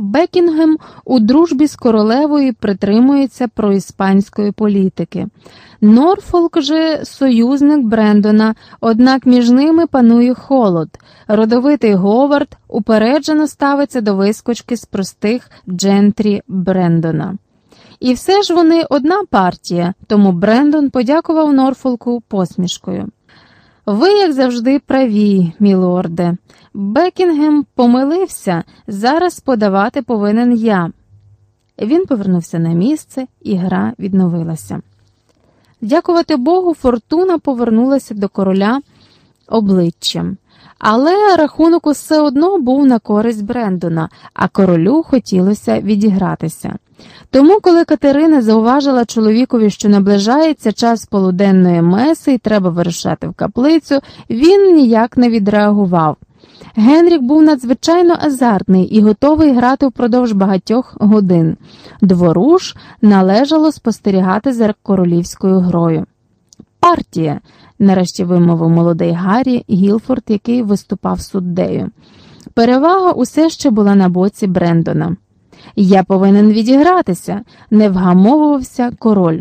Бекінгем у дружбі з королевою притримується проіспанської політики. Норфолк же союзник Брендона, однак між ними панує холод. Родовитий Говард упереджено ставиться до вискочки з простих джентрі Брендона. І все ж вони одна партія, тому Брендон подякував Норфолку посмішкою. Ви, як завжди, праві, мілорде. Бекінгем помилився, зараз подавати повинен я. Він повернувся на місце, і гра відновилася. Дякувати Богу, фортуна повернулася до короля обличчям. Але рахунок усе одно був на користь Брендона, а королю хотілося відігратися. Тому, коли Катерина зауважила чоловікові, що наближається час полуденної меси і треба вирушати в каплицю, він ніяк не відреагував. Генрік був надзвичайно азартний і готовий грати впродовж багатьох годин. Двору ж належало спостерігати за королівською грою. Партія, нарешті вимовив молодий Гаррі Гілфорд, який виступав суддею. Перевага усе ще була на боці Брендона. Я повинен відігратися, не вгамовувався король.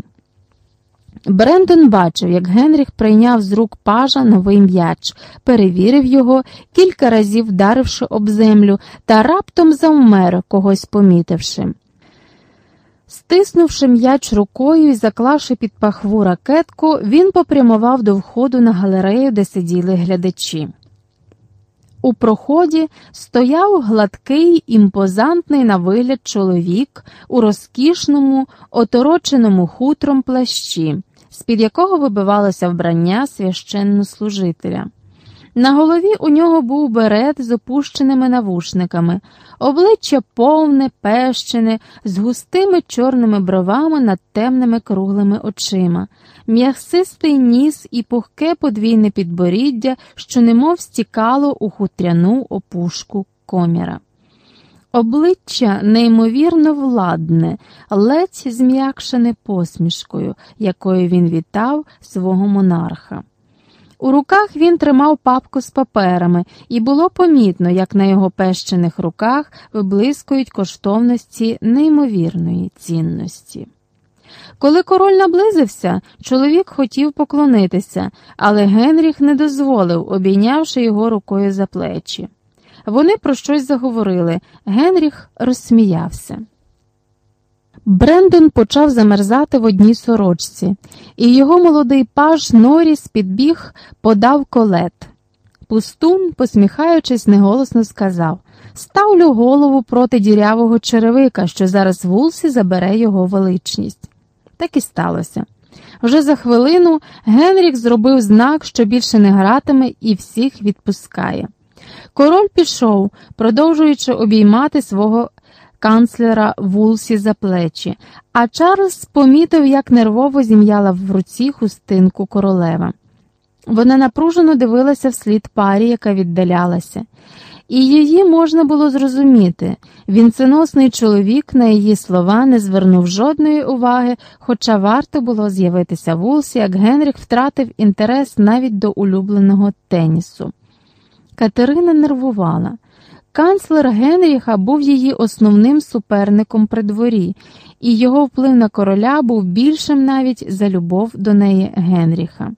Брендон бачив, як Генріх прийняв з рук пажа новий м'яч, перевірив його, кілька разів вдаривши об землю, та раптом завмер, когось помітивши. Стиснувши м'яч рукою і заклавши під пахву ракетку, він попрямував до входу на галерею, де сиділи глядачі. У проході стояв гладкий, імпозантний на вигляд чоловік у розкішному, отороченому хутром плащі, з-під якого вибивалося вбрання священнослужителя. На голові у нього був берет з опущеними навушниками, обличчя повне, пещене, з густими чорними бровами над темними круглими очима, м'ясистий ніс і пухке подвійне підборіддя, що немов стікало у хутряну опушку коміра. Обличчя неймовірно владне, ледь зм'якшене посмішкою, якою він вітав свого монарха. У руках він тримав папку з паперами, і було помітно, як на його пещених руках виблискують коштовності неймовірної цінності. Коли король наблизився, чоловік хотів поклонитися, але Генріх не дозволив, обійнявши його рукою за плечі. Вони про щось заговорили. Генріх розсміявся. Брендон почав замерзати в одній сорочці, і його молодий паж Норіс підбіг, подав колет. Пустун, посміхаючись, неголосно сказав Ставлю голову проти дірявого черевика, що зараз вулсі забере його величність. Так і сталося. Вже за хвилину Генрік зробив знак, що більше не гратиме і всіх відпускає. Король пішов, продовжуючи обіймати свого канцлера Вулсі за плечі, а Чарльз помітив, як нервово зім'яла в руці хустинку королева. Вона напружено дивилася вслід парі, яка віддалялася, і її можна було зрозуміти. Вінценосний чоловік на її слова не звернув жодної уваги, хоча варто було з'явитися Вулсі, як Генріх втратив інтерес навіть до улюбленого тенісу. Катерина нервувала. Канцлер Генріха був її основним суперником при дворі, і його вплив на короля був більшим навіть за любов до неї Генріха.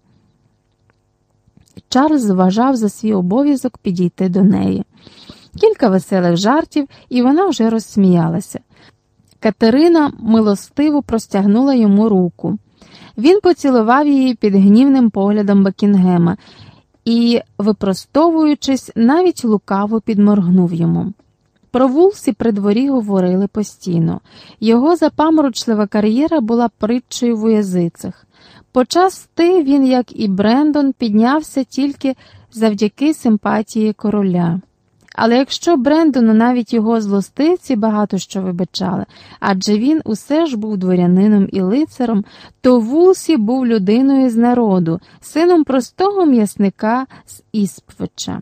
Чарльз вважав за свій обов'язок підійти до неї. Кілька веселих жартів, і вона вже розсміялася. Катерина милостиво простягнула йому руку. Він поцілував її під гнівним поглядом Бекінгема і, випростовуючись, навіть лукаво підморгнув йому. Про Вулсі при дворі говорили постійно. Його запаморочлива кар'єра була притчею в уязицях. Почасти він, як і Брендон, піднявся тільки завдяки симпатії короля. Але якщо Брендону навіть його злостивці багато що вибачали, адже він усе ж був дворянином і лицаром, то Вулсі був людиною з народу, сином простого м'ясника з Іспвича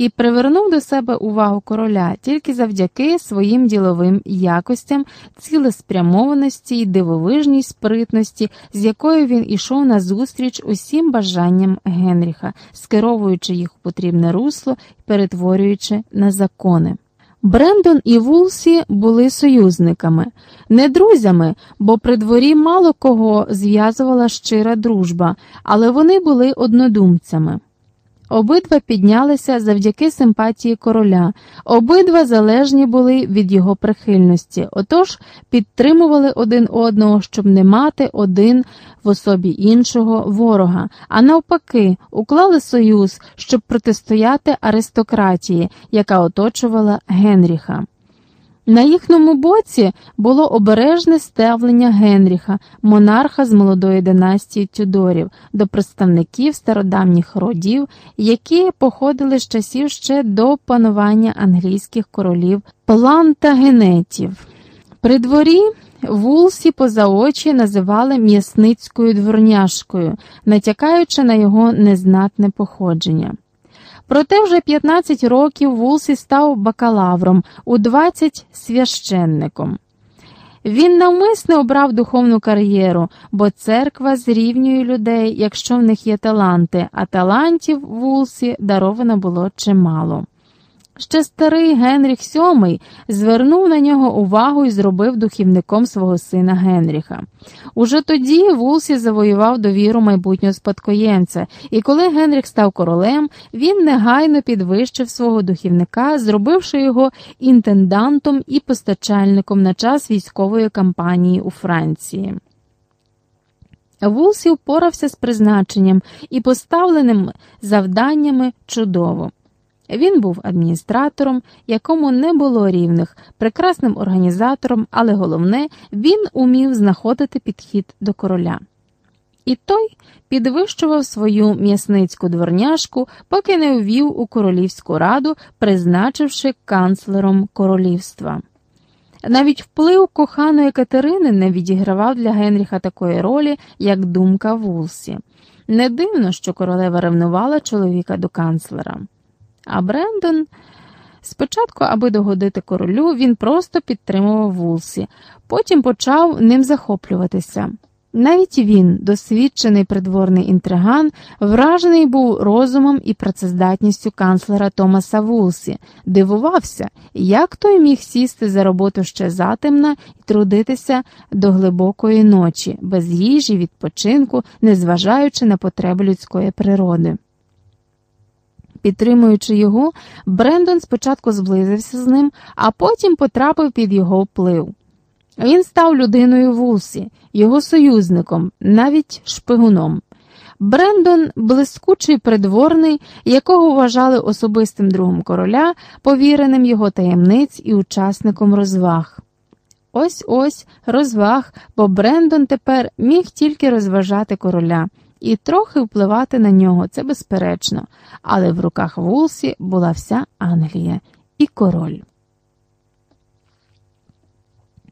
і привернув до себе увагу короля тільки завдяки своїм діловим якостям, цілеспрямованості й дивовижній спритності, з якою він ішов назустріч усім бажанням Генріха, скеровуючи їх у потрібне русло і перетворюючи на закони. Брендон і Вулсі були союзниками, не друзями, бо при дворі мало кого зв'язувала щира дружба, але вони були однодумцями. Обидва піднялися завдяки симпатії короля, обидва залежні були від його прихильності, отож підтримували один одного, щоб не мати один в особі іншого ворога, а навпаки, уклали союз, щоб протистояти аристократії, яка оточувала Генріха. На їхньому боці було обережне ставлення Генріха, монарха з молодої династії Тюдорів, до представників стародавніх родів, які походили з часів ще до панування англійських королів плантагенетів. При дворі Вулсі поза очі називали м'ясницькою дворняшкою, натякаючи на його незнатне походження. Проте вже 15 років Вулсі став бакалавром, у 20 священником. Він навмисне обрав духовну кар'єру, бо церква зрівнює людей, якщо в них є таланти, а талантів Вулсі даровано було чимало. Ще старий Генріх VII звернув на нього увагу і зробив духівником свого сина Генріха. Уже тоді Вулсі завоював довіру майбутнього спадкоємця, і коли Генріх став королем, він негайно підвищив свого духівника, зробивши його інтендантом і постачальником на час військової кампанії у Франції. Вулсі впорався з призначенням і поставленими завданнями чудово. Він був адміністратором, якому не було рівних, прекрасним організатором, але головне, він умів знаходити підхід до короля. І той підвищував свою м'ясницьку дворняшку, поки не увів у королівську раду, призначивши канцлером королівства. Навіть вплив коханої Катерини не відігравав для Генріха такої ролі, як думка Вулсі. Не дивно, що королева ревнувала чоловіка до канцлера. А Брендон, спочатку, аби догодити королю, він просто підтримував Вулсі, потім почав ним захоплюватися. Навіть він, досвідчений придворний інтриган, вражений був розумом і працездатністю канцлера Томаса Вулсі, дивувався, як той міг сісти за роботу ще затемна і трудитися до глибокої ночі, без їжі, відпочинку, незважаючи на потреби людської природи. Підтримуючи його, Брендон спочатку зблизився з ним, а потім потрапив під його вплив. Він став людиною Вулсі, його союзником, навіть шпигуном. Брендон, блискучий придворний, якого вважали особистим другом короля, повіреним його таємниць і учасником розваг. Ось ось розваг, бо Брендон тепер міг тільки розважати короля і трохи впливати на нього, це безперечно, але в руках Вулсі була вся Англія і король.